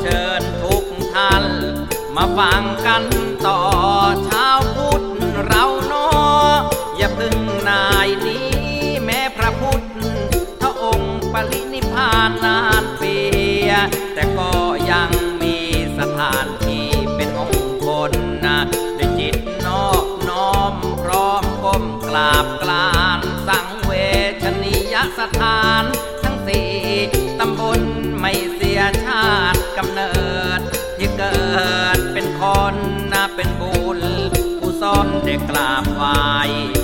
เชิญทุกท่าน มาฟังกันต่อชาวพุทธเราเนาะอย่าพึ่งนายนี้ แม้พระพุทธทะองค์ปรินิพานนานเปีย แต่ก็ยังมีสถานที่เป็นองค์คนนะด้วยจิตนอกน้อมพร้อมก้มกราบกลานสังเวชนียสถานทั้งสี่ตำบลไม่เสียชาติ กราบไหว้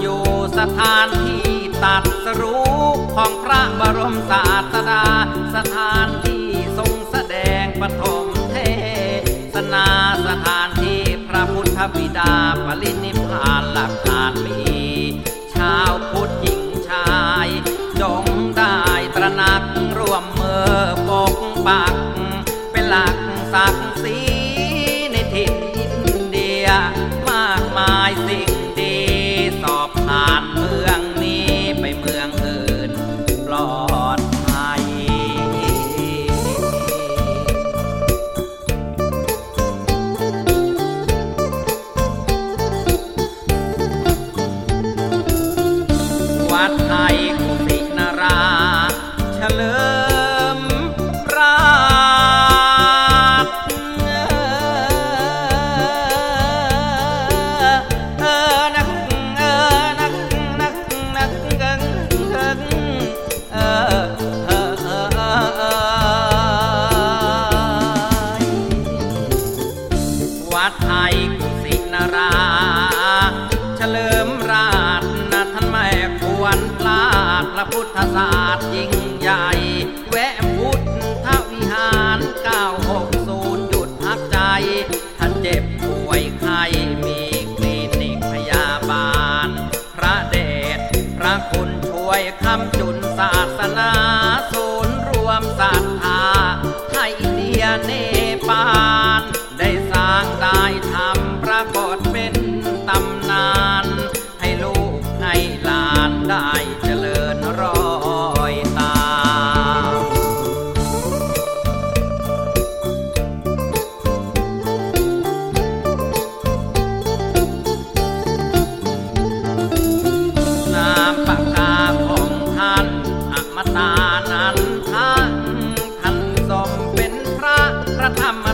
อยู่สถานที่ตัดสรู้ของพระบรมศาสดา สถานที่ทรงแสดงปฐมเทศนาสถานที่พระพุทธบิดาปรินิพพานหลักฐานมีชาวพุทธหญิงชาย จงได้ตระหนักร่วมมือปกปัก ธศาสตร์ยิ่งใหญ่ แวะพุทธวิหาร 960 หยุดพักใจถ้าเจ็บป่วยไข้มีคลินิกพยาบาล พระเดชพระคุณช่วยคำจุนศาสนา ศูนย์รวมศรัทธาไทยอินเดียเน พระธรรม